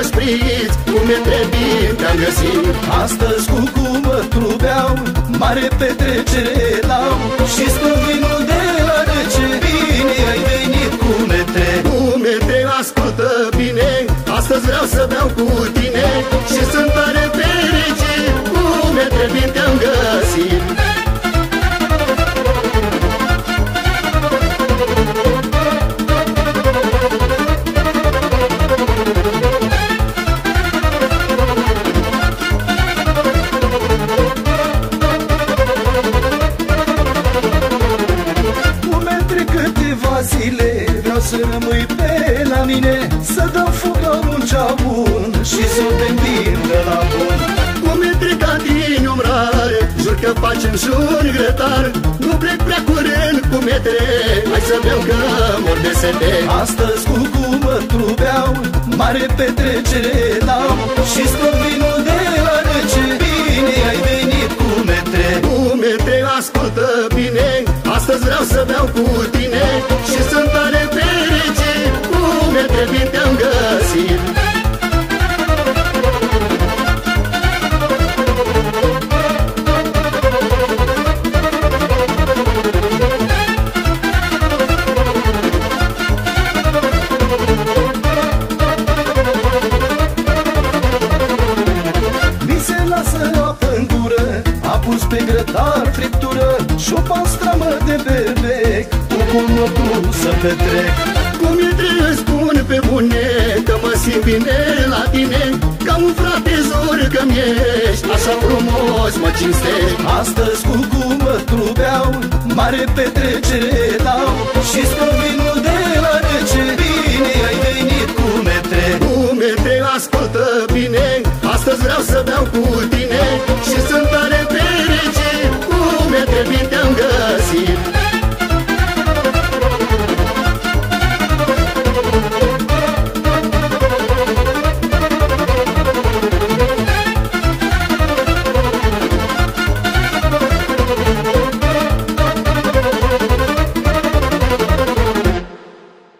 apă, fă șpriț Cum e trebuie, te-am găsit. Astăzi cu cumătru beau Mare petrecere lau Și spun vinul de la rece Bine ai venit cu metre Cumetre, ascultă bine Astăzi vreau să beau cu tine zile. Vreau să rămâi pe la mine Să dau foc la un bun Și să te de la bun. Cum e trecat din umbrare Jur că facem și un grătar. Nu plec prea curând cu metre Hai să beau că mor de sete. Astăzi cu cumă trubeau Mare petrecere dau Și scot vinul Astăzi vreau să beau cu tine Și sunt tare fericit Cum e trebuie te-am găsit. Mi se lasă apă în gură A pus pe grătar friptură Și o pastramă de berbec Cu cumătul să petrec? Cum e trebuie spun pe bune Că mă simt bine la tine. Ca un frate zor că ești Așa frumos mă cinstești Astăzi cu cumă trubeau Mare petrecere dau. Și scot vinul de la rece Bine ai venit cu metre Cu metre ascultă bine. Astăzi vreau să beau cu